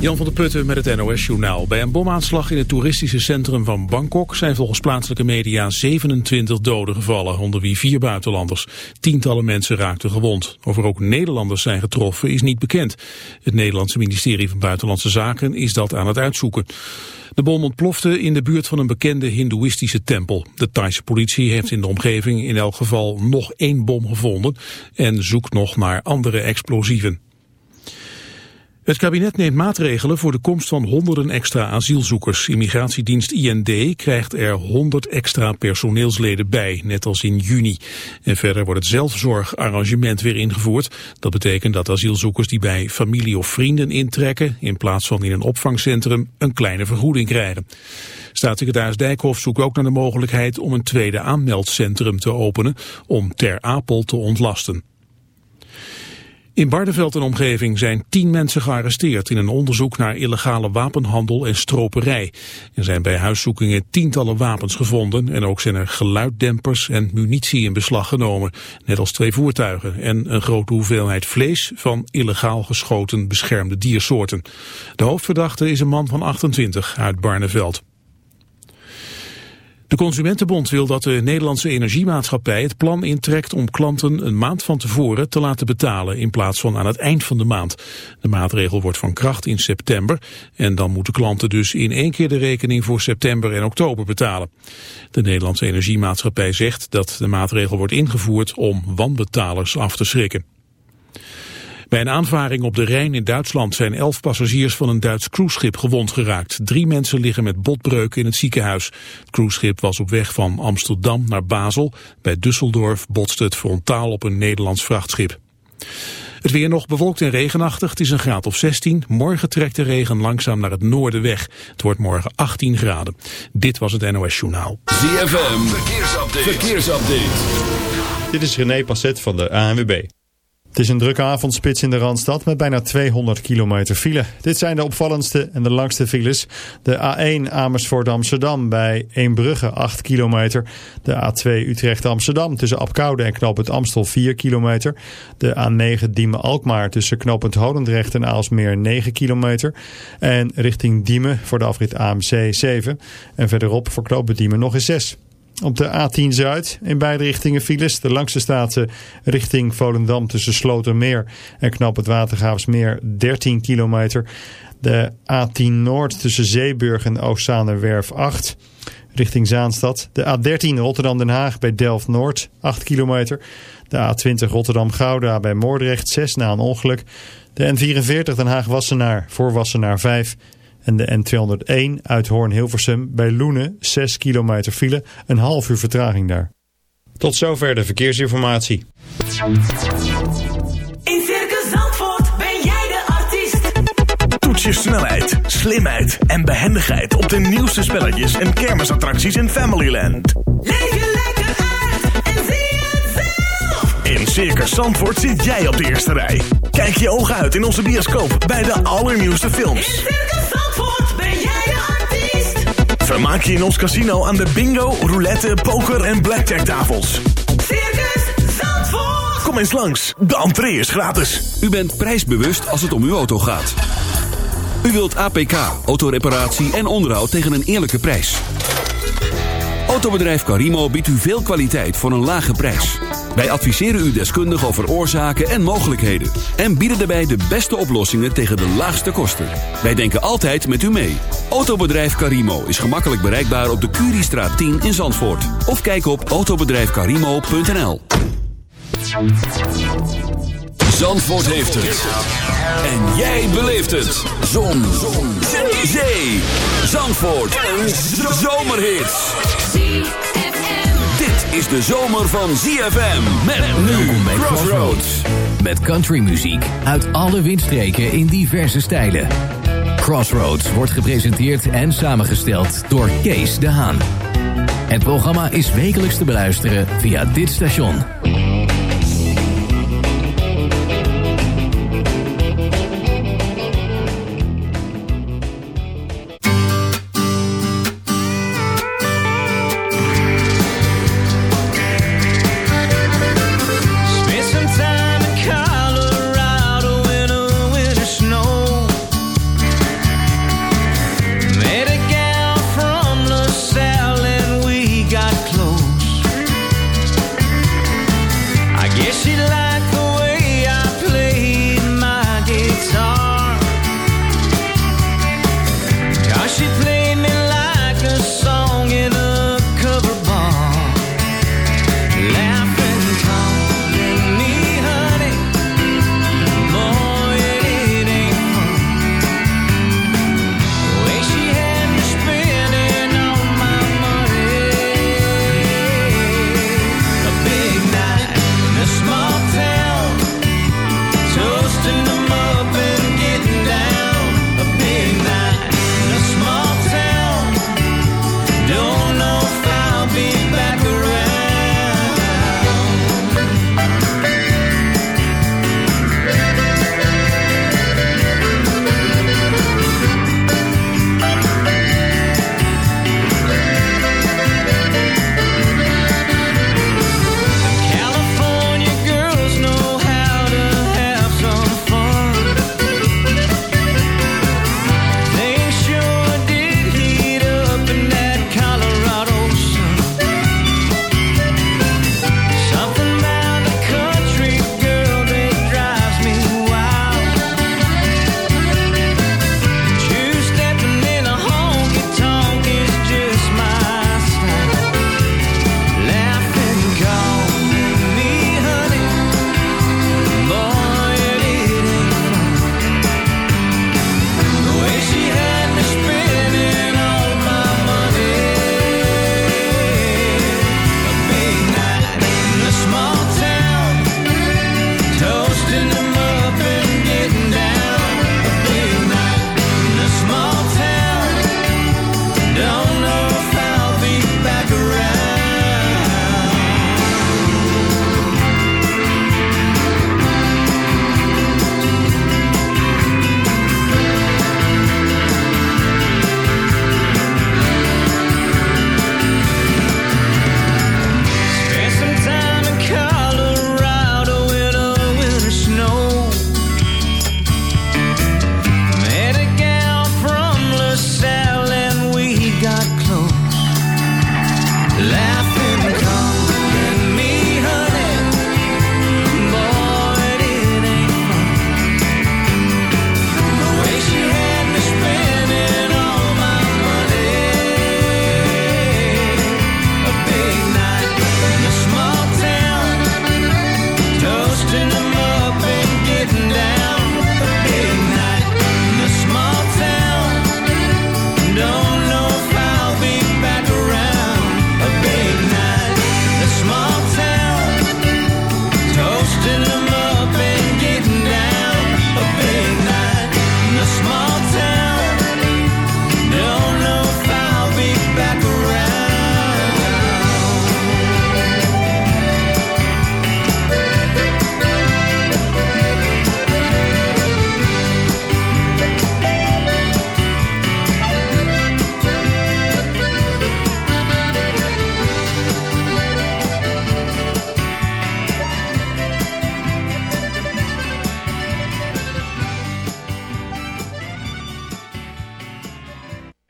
Jan van der Putten met het NOS-journaal. Bij een bomaanslag in het toeristische centrum van Bangkok zijn volgens plaatselijke media 27 doden gevallen, onder wie vier buitenlanders. Tientallen mensen raakten gewond. Of er ook Nederlanders zijn getroffen is niet bekend. Het Nederlandse ministerie van Buitenlandse Zaken is dat aan het uitzoeken. De bom ontplofte in de buurt van een bekende hindoeïstische tempel. De Thaise politie heeft in de omgeving in elk geval nog één bom gevonden en zoekt nog naar andere explosieven. Het kabinet neemt maatregelen voor de komst van honderden extra asielzoekers. Immigratiedienst IND krijgt er 100 extra personeelsleden bij, net als in juni. En verder wordt het zelfzorgarrangement weer ingevoerd. Dat betekent dat asielzoekers die bij familie of vrienden intrekken, in plaats van in een opvangcentrum, een kleine vergoeding krijgen. Staatssecretaris Dijkhoff zoekt ook naar de mogelijkheid om een tweede aanmeldcentrum te openen om Ter Apel te ontlasten. In Barneveld en omgeving zijn tien mensen gearresteerd in een onderzoek naar illegale wapenhandel en stroperij. Er zijn bij huiszoekingen tientallen wapens gevonden en ook zijn er geluiddempers en munitie in beslag genomen, net als twee voertuigen en een grote hoeveelheid vlees van illegaal geschoten beschermde diersoorten. De hoofdverdachte is een man van 28 uit Barneveld. De Consumentenbond wil dat de Nederlandse Energiemaatschappij het plan intrekt om klanten een maand van tevoren te laten betalen in plaats van aan het eind van de maand. De maatregel wordt van kracht in september en dan moeten klanten dus in één keer de rekening voor september en oktober betalen. De Nederlandse Energiemaatschappij zegt dat de maatregel wordt ingevoerd om wanbetalers af te schrikken. Bij een aanvaring op de Rijn in Duitsland zijn elf passagiers van een Duits cruiseschip gewond geraakt. Drie mensen liggen met botbreuken in het ziekenhuis. Het cruiseschip was op weg van Amsterdam naar Basel. Bij Düsseldorf botste het frontaal op een Nederlands vrachtschip. Het weer nog bewolkt en regenachtig. Het is een graad of 16. Morgen trekt de regen langzaam naar het noorden weg. Het wordt morgen 18 graden. Dit was het NOS Journaal. ZFM, verkeersupdate. verkeersupdate. Dit is René Passet van de ANWB. Het is een drukke avondspits in de Randstad met bijna 200 kilometer file. Dit zijn de opvallendste en de langste files. De A1 Amersfoort Amsterdam bij Eembrugge 8 kilometer. De A2 Utrecht Amsterdam tussen Apkoude en Knoopend Amstel 4 kilometer. De A9 Diemen Alkmaar tussen Knoopend Holendrecht en Aalsmeer 9 kilometer. En richting Diemen voor de afrit AMC 7. En verderop voor Knoopend Diemen nog eens 6. Op de A10 Zuid in beide richtingen files. De langste staat richting Volendam tussen Slotermeer en Knap het Watergraafsmeer 13 kilometer. De A10 Noord tussen Zeeburg en Oostzaanerwerf 8 richting Zaanstad. De A13 Rotterdam-Den Haag bij Delft-Noord 8 kilometer. De A20 Rotterdam-Gouda bij Moordrecht 6 na een ongeluk. De N44 Den Haag-Wassenaar voor Wassenaar 5 en de N201 uit Hoorn-Hilversum bij Loenen 6 kilometer file, een half uur vertraging daar. Tot zover de verkeersinformatie. In Circus Zandvoort ben jij de artiest. Toets je snelheid, slimheid en behendigheid op de nieuwste spelletjes en kermisattracties in Familyland. Leef je lekker uit en zie het zelf. In Circus Zandvoort zit jij op de eerste rij. Kijk je ogen uit in onze bioscoop bij de allernieuwste films. Vermaak je in ons casino aan de bingo, roulette, poker en blackjack tafels. Circus Zandvoort. Kom eens langs, de entree is gratis. U bent prijsbewust als het om uw auto gaat. U wilt APK, autoreparatie en onderhoud tegen een eerlijke prijs. Autobedrijf Carimo biedt u veel kwaliteit voor een lage prijs. Wij adviseren u deskundig over oorzaken en mogelijkheden. En bieden daarbij de beste oplossingen tegen de laagste kosten. Wij denken altijd met u mee. Autobedrijf Carimo is gemakkelijk bereikbaar op de Curiestraat 10 in Zandvoort. Of kijk op autobedrijfcarimo.nl Zandvoort heeft het. En jij beleeft het. Zon. Zon. Zee. Zandvoort. Een zomerhit. Dit is de zomer van ZFM. Met nu Crossroads. Met countrymuziek uit alle windstreken in diverse stijlen. Crossroads wordt gepresenteerd en samengesteld door Kees de Haan. Het programma is wekelijks te beluisteren via dit station.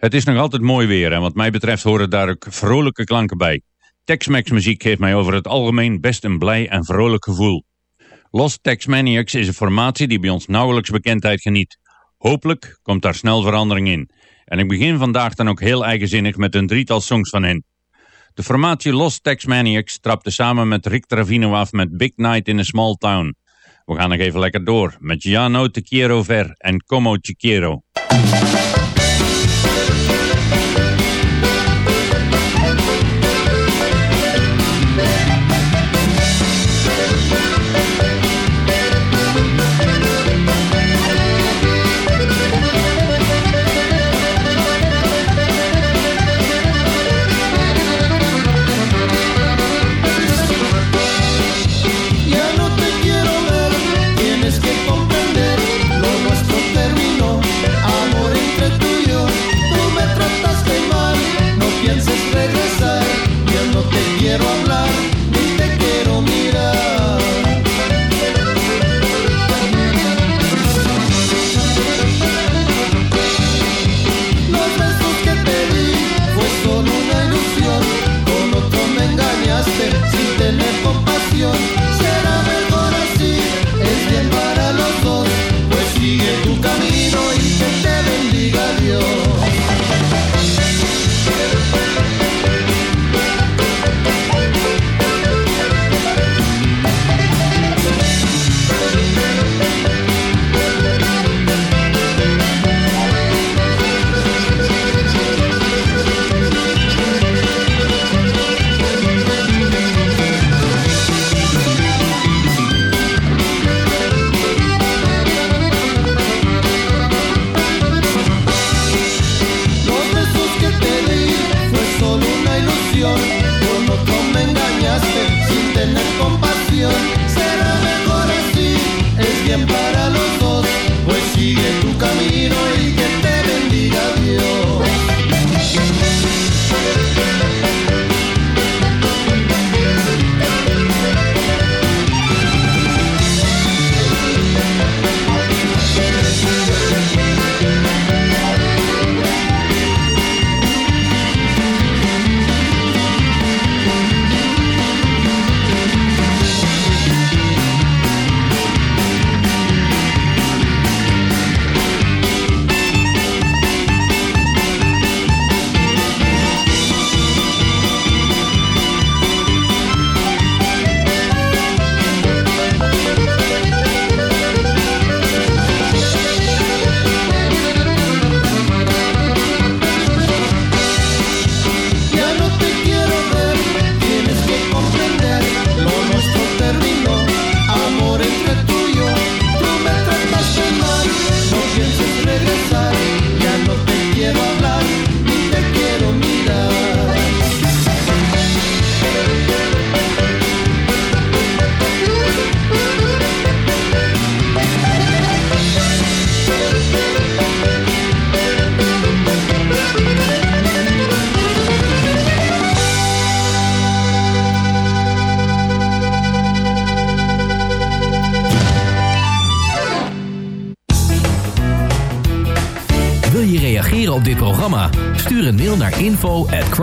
Het is nog altijd mooi weer en wat mij betreft horen daar ook vrolijke klanken bij. Tex-Mex muziek geeft mij over het algemeen best een blij en vrolijk gevoel. Lost Tex Maniacs is een formatie die bij ons nauwelijks bekendheid geniet. Hopelijk komt daar snel verandering in. En ik begin vandaag dan ook heel eigenzinnig met een drietal songs van hen. De formatie Lost Tex Maniacs trapte samen met Rick Trevino af met Big Night in a Small Town. We gaan nog even lekker door met Giano Te Quiero Ver en Como Te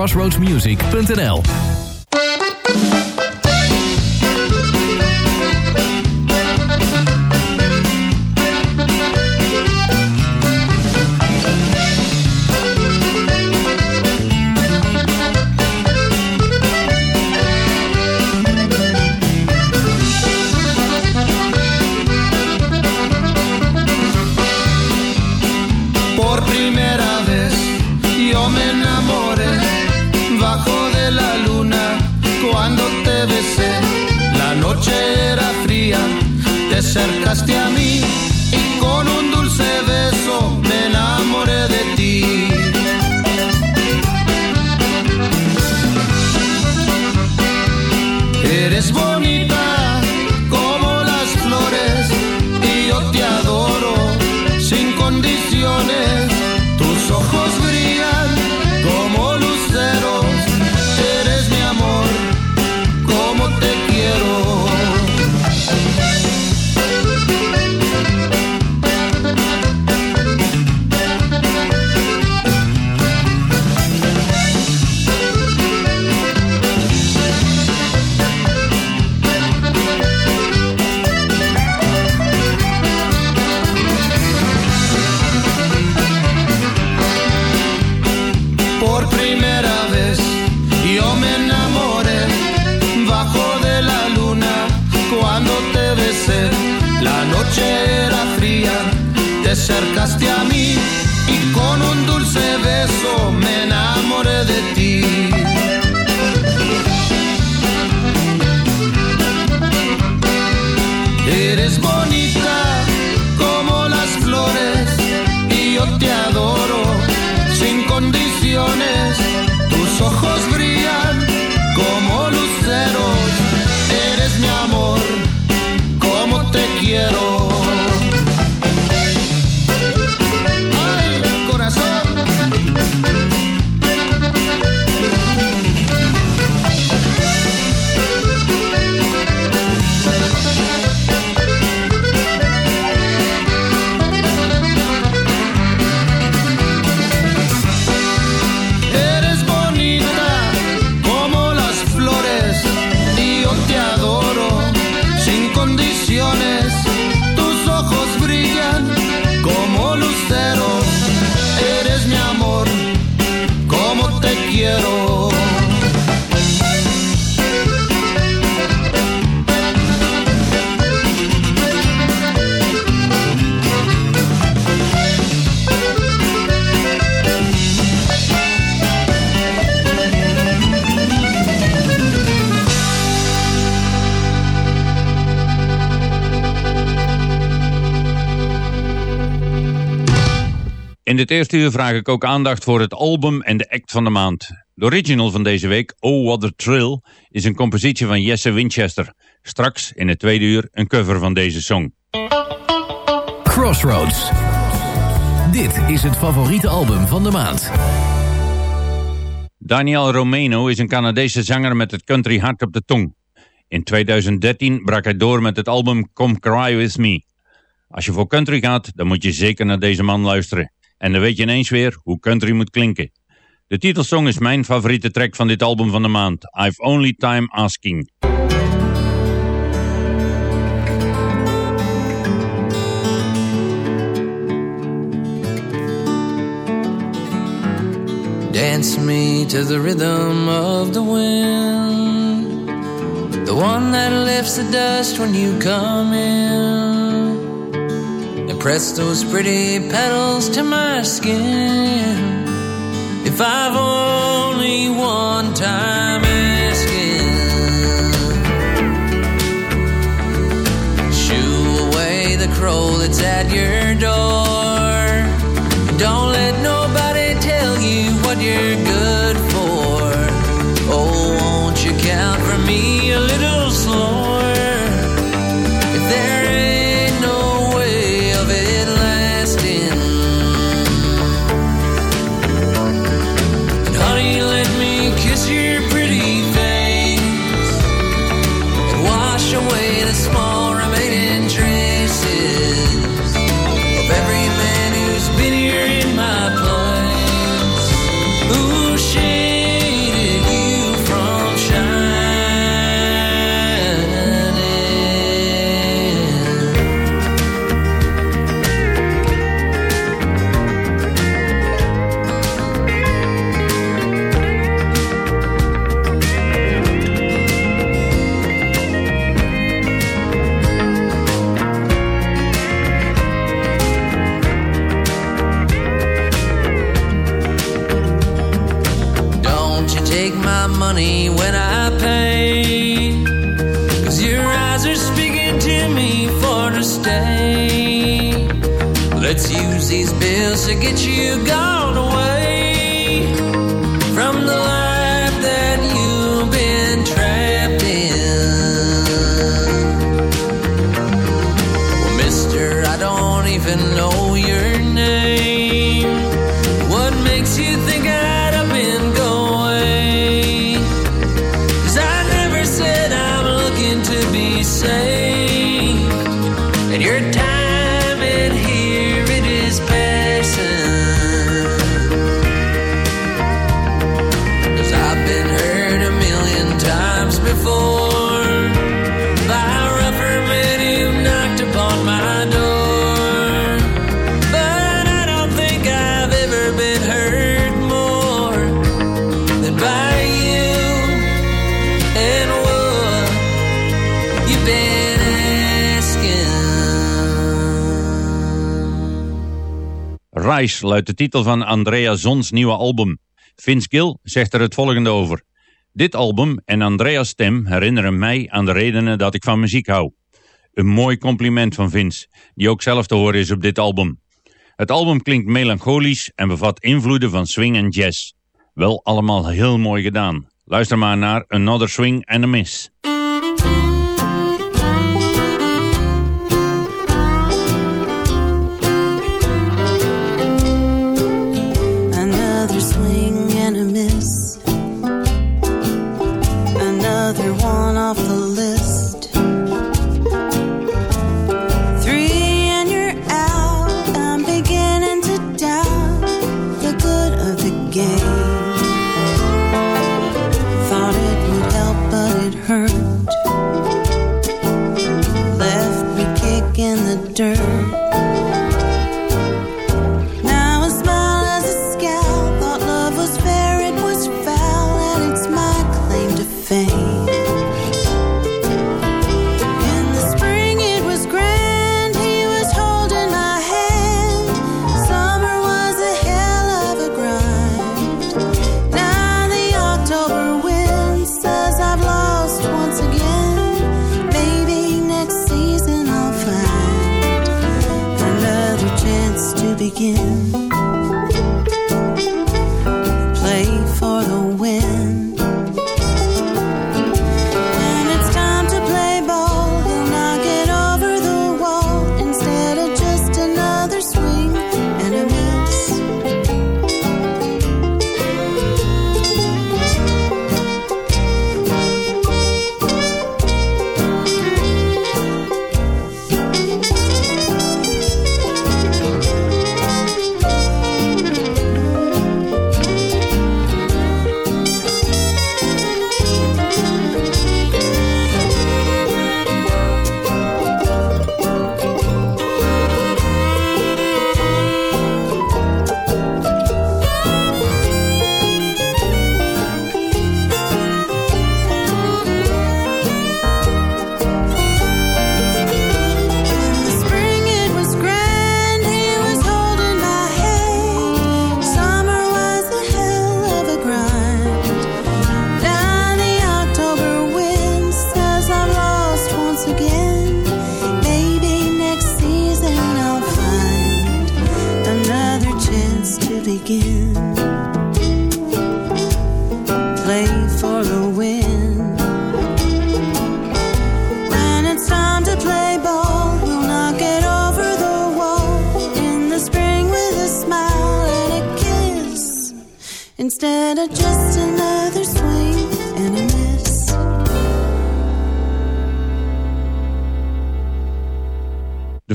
crossroadsmusic.nl acercaste a mí y con un dulce beso dit eerste uur vraag ik ook aandacht voor het album en de act van de maand. De original van deze week, Oh What a Thrill, is een compositie van Jesse Winchester. Straks in het tweede uur een cover van deze song. Crossroads. Dit is het favoriete album van de maand. Daniel Romano is een Canadese zanger met het country hart op de tong. In 2013 brak hij door met het album Come Cry With Me. Als je voor country gaat, dan moet je zeker naar deze man luisteren. En dan weet je ineens weer hoe country moet klinken. De titelsong is mijn favoriete track van dit album van de maand. I've Only Time Asking. Dance me to the rhythm of the wind, the one that lifts the dust when you come in, press those pretty petals to my skin. If I've only one time asking, shoo away the crow that's at your door. Don't let nobody tell you what you're Rise luidt de titel van Andrea Zons nieuwe album. Vince Gill zegt er het volgende over. Dit album en Andrea's stem herinneren mij aan de redenen dat ik van muziek hou. Een mooi compliment van Vince, die ook zelf te horen is op dit album. Het album klinkt melancholisch en bevat invloeden van swing en jazz. Wel allemaal heel mooi gedaan. Luister maar naar Another Swing and a Miss. Begin.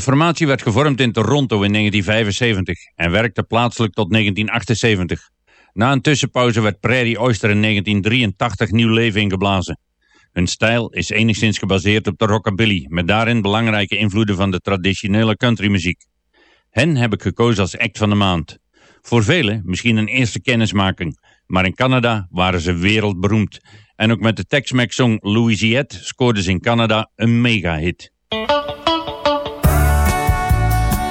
Formatie werd gevormd in Toronto in 1975 en werkte plaatselijk tot 1978. Na een tussenpauze werd Prairie Oyster in 1983 nieuw leven ingeblazen. Hun stijl is enigszins gebaseerd op de rockabilly, met daarin belangrijke invloeden van de traditionele countrymuziek. Hen heb ik gekozen als act van de maand. Voor velen misschien een eerste kennismaking, maar in Canada waren ze wereldberoemd. En ook met de Tex-Mex song Louisiette scoorden ze in Canada een mega-hit.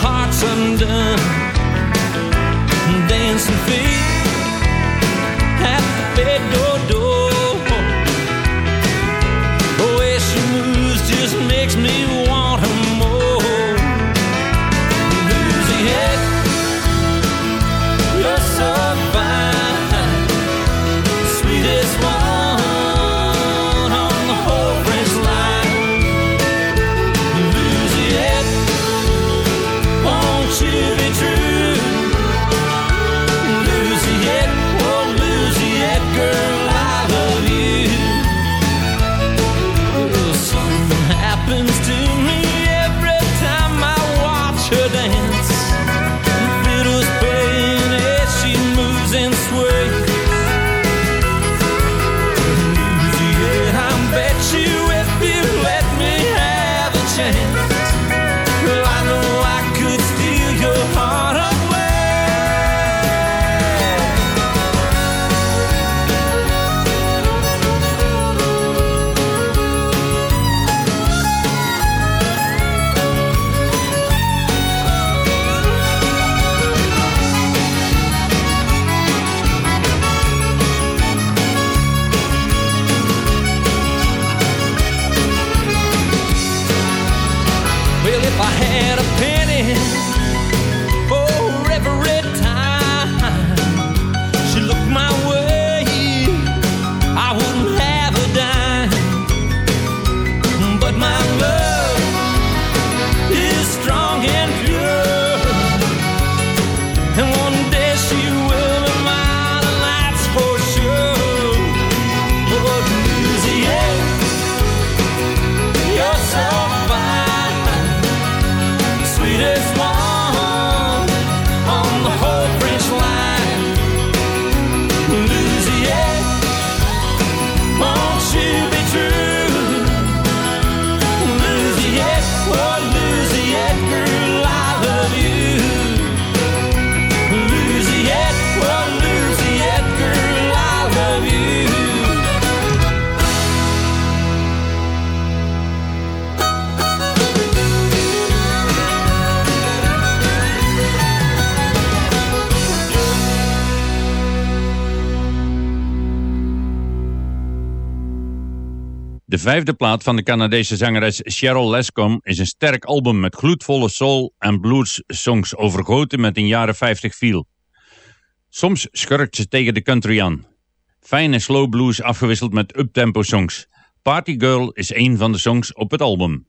Heart's undone. Dancing feet De vijfde plaat van de Canadese zangeres Cheryl Lescom is een sterk album met gloedvolle soul- en blues-songs overgoten met een jaren 50 feel. Soms schurkt ze tegen de country aan. Fijne slow blues afgewisseld met uptempo songs. Party Girl is een van de songs op het album.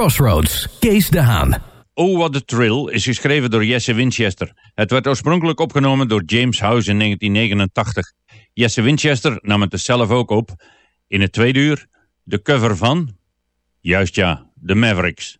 Crossroads, Kees de Haan. Oh What a Thrill is geschreven door Jesse Winchester. Het werd oorspronkelijk opgenomen door James House in 1989. Jesse Winchester nam het dus zelf ook op. In het tweede uur de cover van, juist ja, The Mavericks.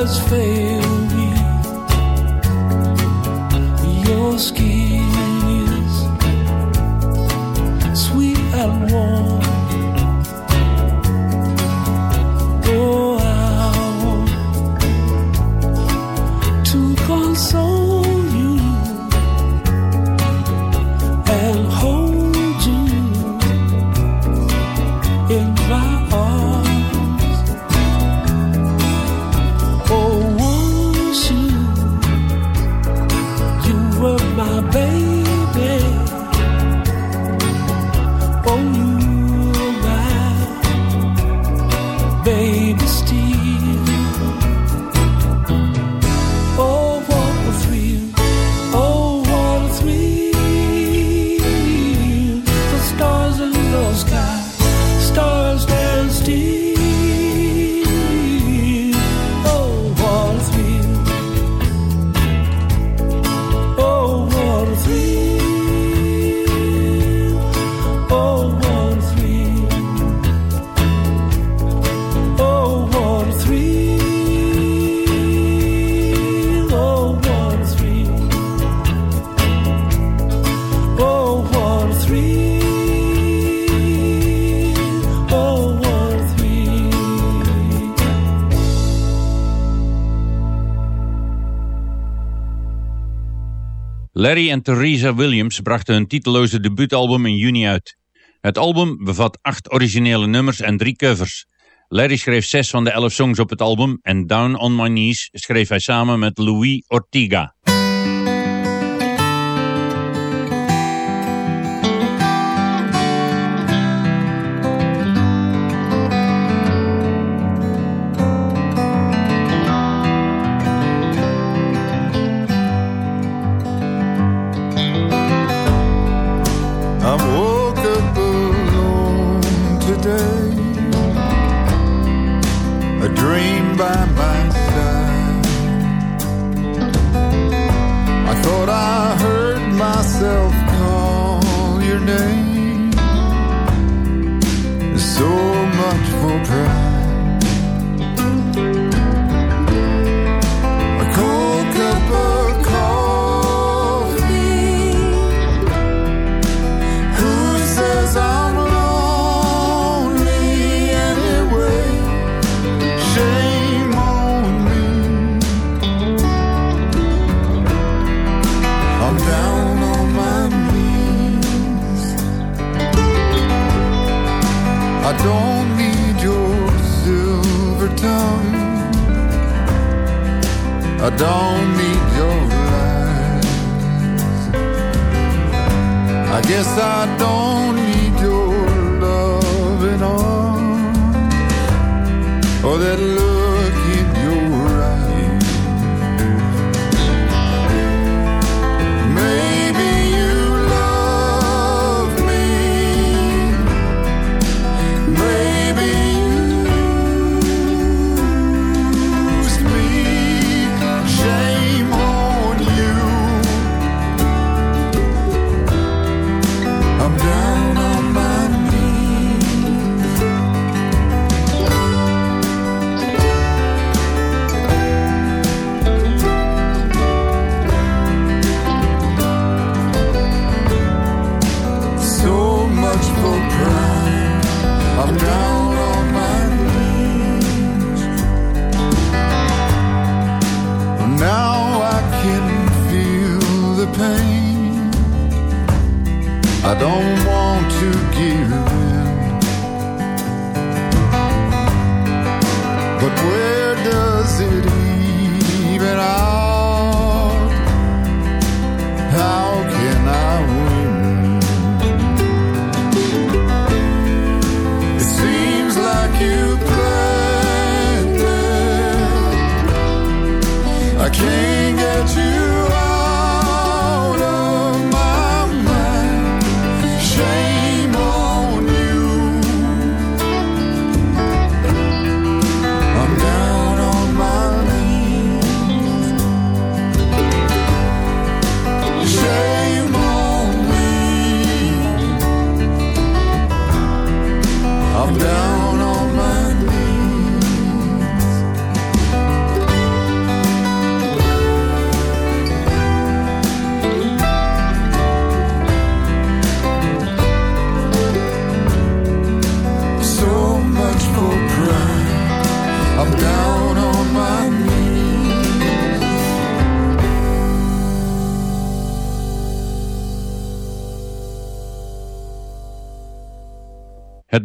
does fail me, your skin. Larry en Theresa Williams brachten hun titeloze debuutalbum in juni uit. Het album bevat acht originele nummers en drie covers. Larry schreef zes van de elf songs op het album en Down on My Knees schreef hij samen met Louis Ortiga.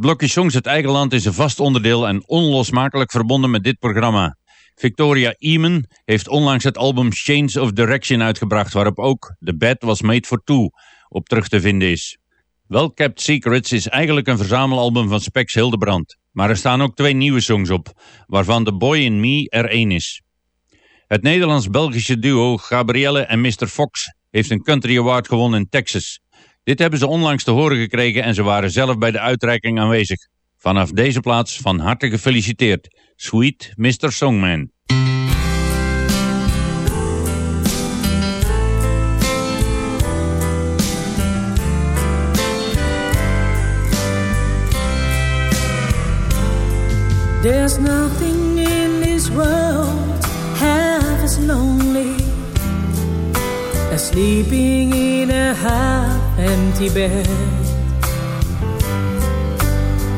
Blokje Songs uit eigen land is een vast onderdeel en onlosmakelijk verbonden met dit programma. Victoria Eamon heeft onlangs het album Change of Direction uitgebracht, waarop ook The Bed Was Made For Two op terug te vinden is. Well Kept Secrets is eigenlijk een verzamelalbum van Spex Hildebrand, maar er staan ook twee nieuwe songs op, waarvan The Boy In Me er één is. Het Nederlands-Belgische duo Gabrielle en Mr. Fox heeft een Country Award gewonnen in Texas. Dit hebben ze onlangs te horen gekregen en ze waren zelf bij de uitreiking aanwezig. Vanaf deze plaats van harte gefeliciteerd. Sweet Mr. Songman. There's nothing in this world as lonely as sleeping in a half empty bed.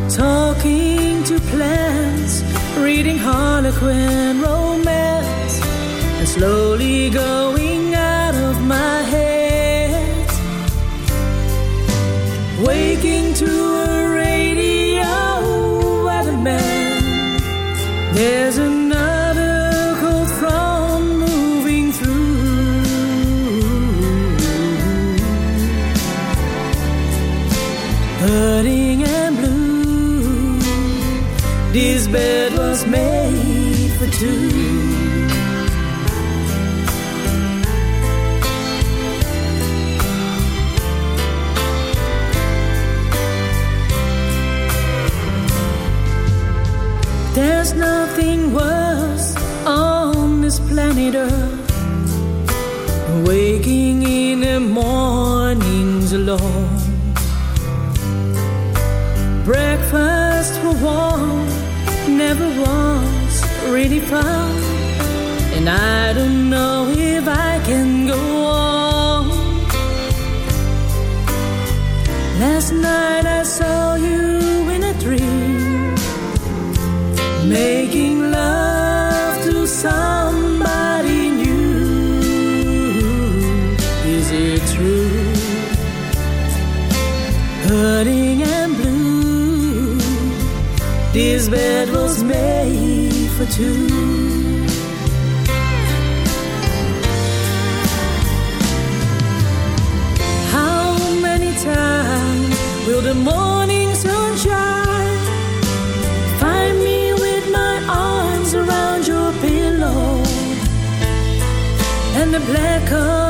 Talking to plants, reading Harlequin romance, and slowly going There's nothing worse on this planet Earth waking in the mornings alone. Breakfast for one never was really fun, and I don't know if I can go on. Last night I saw you in a dream making love to somebody new. Is it true? Hurting and blue. This bed was made two. How many times will the morning sunshine find me with my arms around your pillow and the black of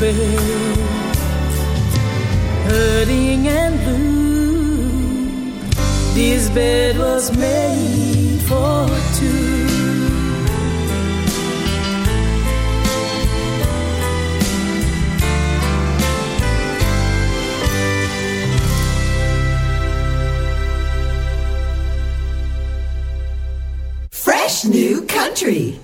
babe hurting and blue. This bed was made for two. Fresh new country.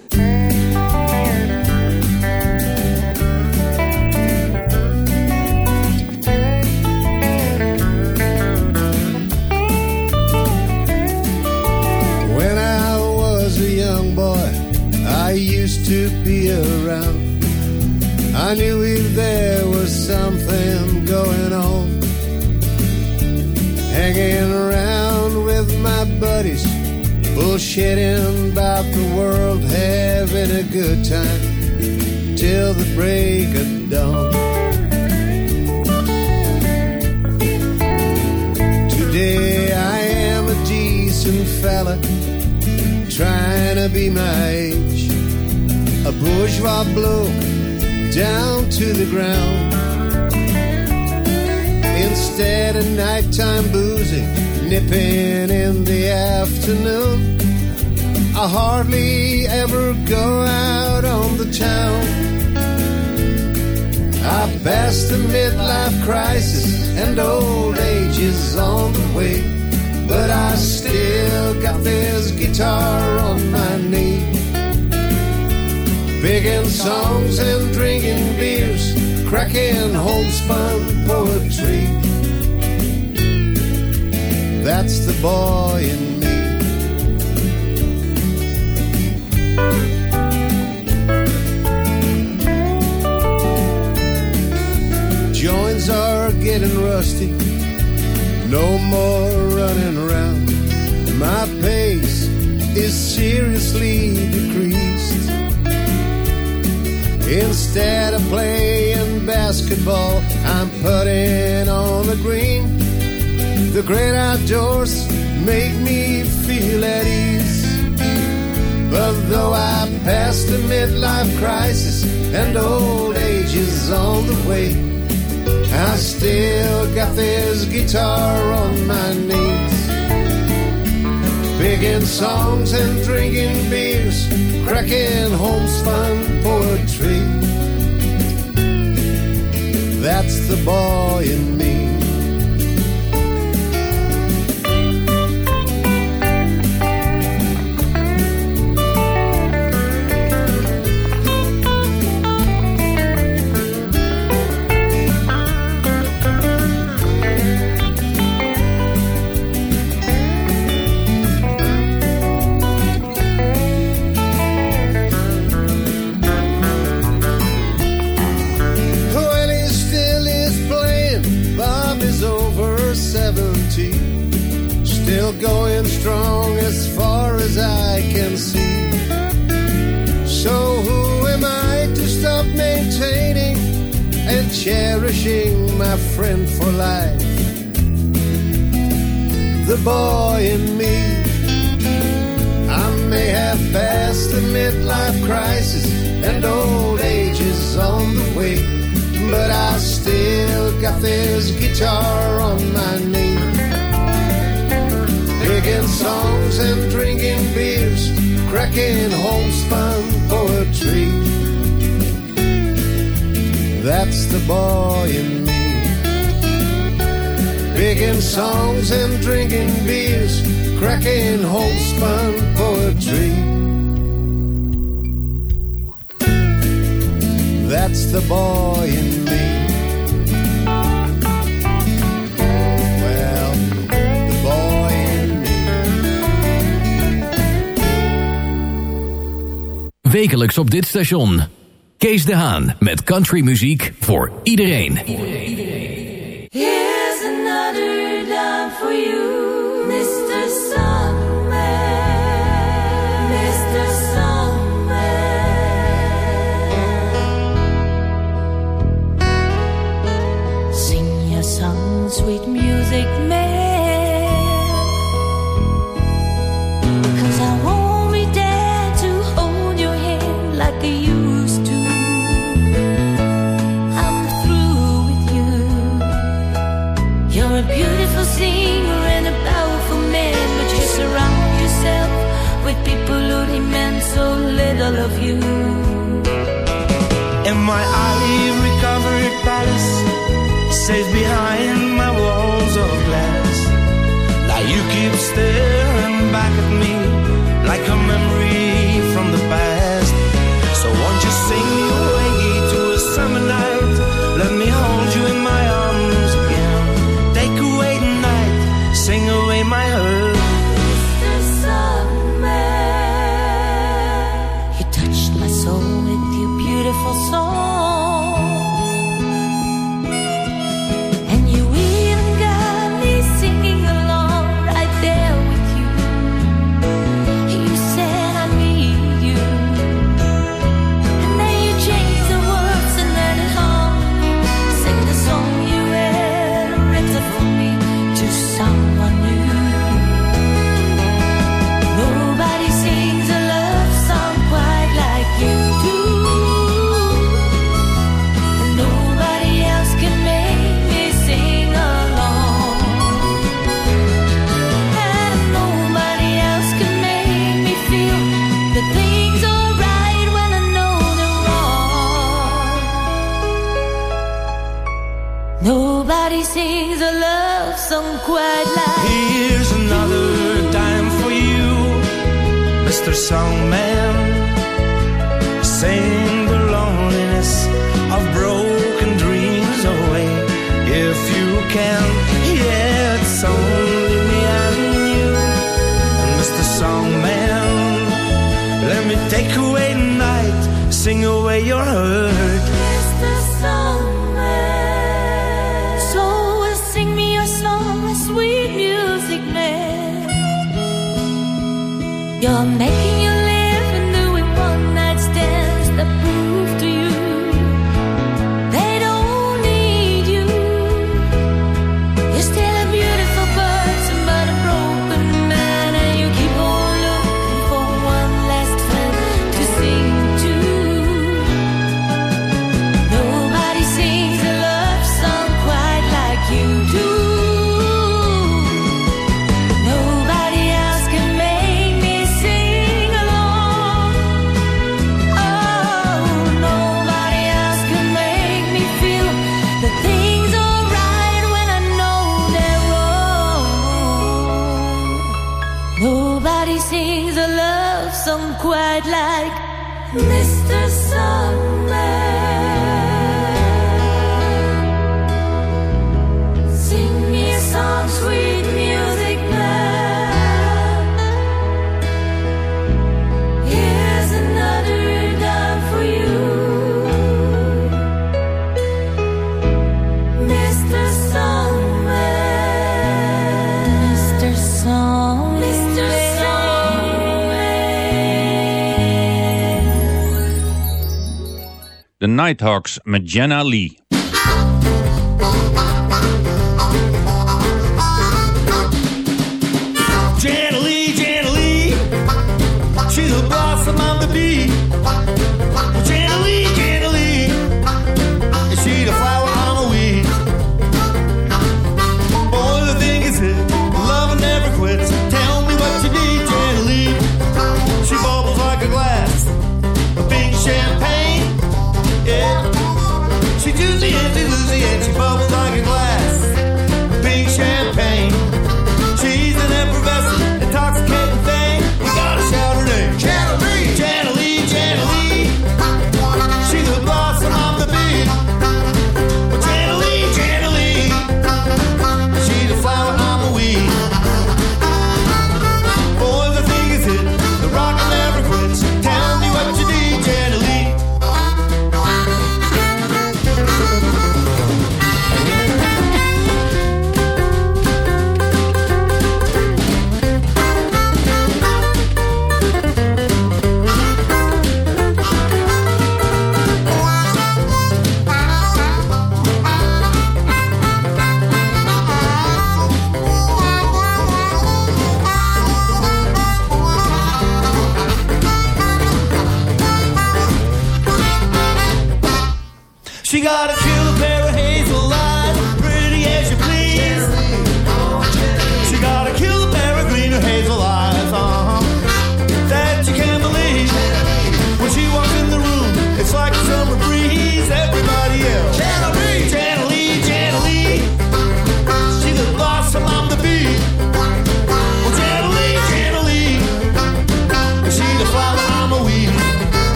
Bloke down to the ground. Instead of nighttime boozing, nipping in the afternoon, I hardly ever go out on the town. I passed the midlife crisis and old age is on the way. But I still got this guitar on my knee. Picking songs and drinking beers, cracking homespun poetry. That's the boy in me. Joints are getting rusty, no more running around. My pace is seriously. Instead of playing basketball, I'm putting on the green. The great outdoors make me feel at ease. But though I passed the midlife crisis and old age is on the way, I still got this guitar on my knees. Picking songs and drinking beers, cracking homespun poetry. That's the boy in me. and strong as far as I can see. So who am I to stop maintaining and cherishing my friend for life? The boy in me. I may have passed the midlife crisis and old age is on the way, but I still got this guitar on my knee songs and drinking beers, cracking homespun poetry. That's the boy in me. Picking songs and drinking beers, cracking homespun poetry. That's the boy in me. wekelijks op dit station. Kees de Haan met countrymuziek voor iedereen. Here's another for you. memories 找我 the de Nighthawks met Jenna Lee.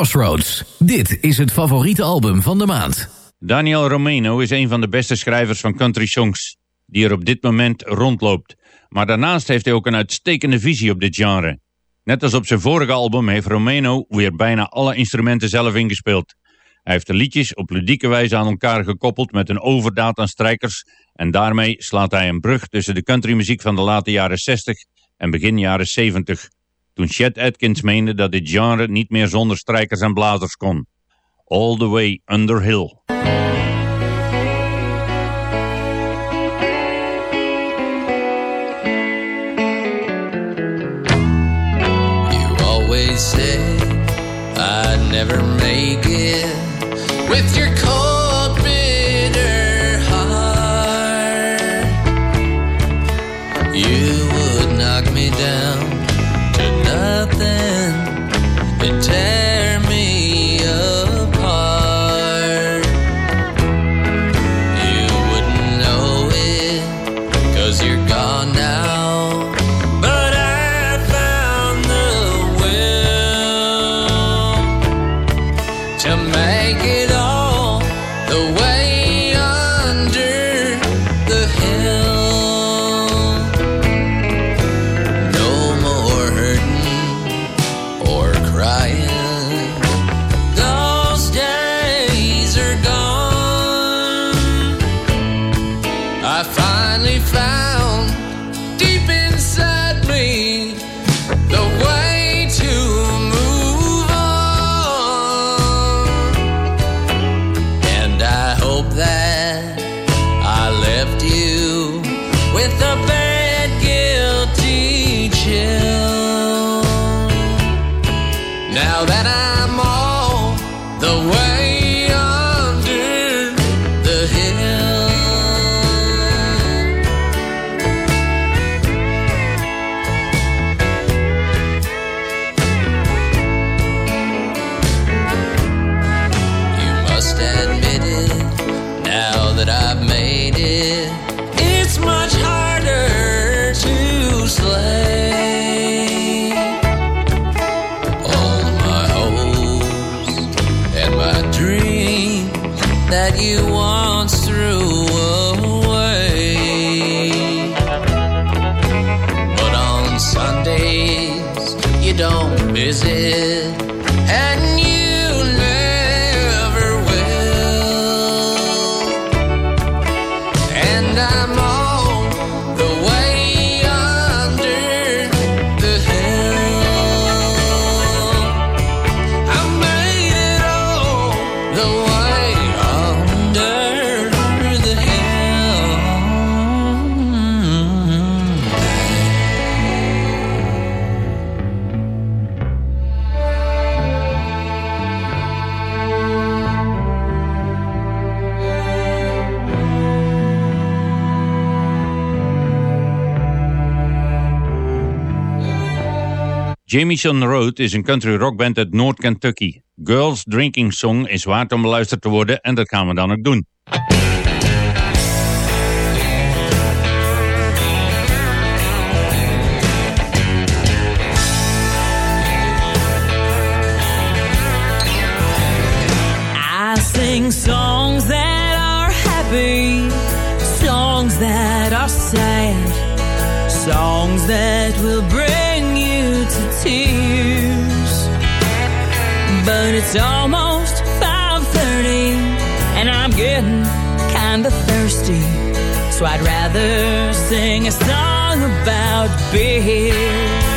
Crossroads. Dit is het favoriete album van de maand. Daniel Romano is een van de beste schrijvers van country songs... die er op dit moment rondloopt. Maar daarnaast heeft hij ook een uitstekende visie op dit genre. Net als op zijn vorige album heeft Romano weer bijna alle instrumenten zelf ingespeeld. Hij heeft de liedjes op ludieke wijze aan elkaar gekoppeld met een overdaad aan strijkers en daarmee slaat hij een brug tussen de countrymuziek van de late jaren 60 en begin jaren 70 toen Chet Atkins meende dat dit genre niet meer zonder strijkers en blazers kon. All the way Underhill. You always say I never make it with your is it? Mission Road is een country rockband uit Noord-Kentucky. Girls Drinking Song is waard om beluisterd te worden en dat gaan we dan ook doen. I sing songs that are happy, songs that are sad, songs that will break it's almost 5.30 And I'm getting kinda thirsty. So I'd rather sing a song about beer.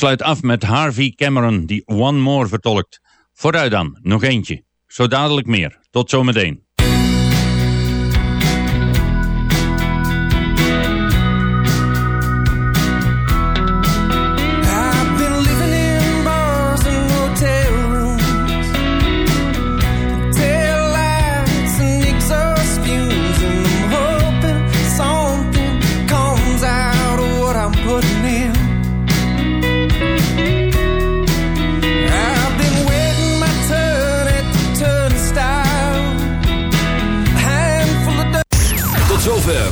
sluit af met Harvey Cameron die One More vertolkt. Vooruit dan, nog eentje. Zo dadelijk meer. Tot zometeen.